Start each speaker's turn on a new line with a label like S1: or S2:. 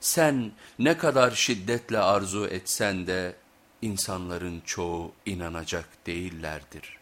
S1: sen ne kadar şiddetle arzu etsen de insanların çoğu inanacak değillerdir.''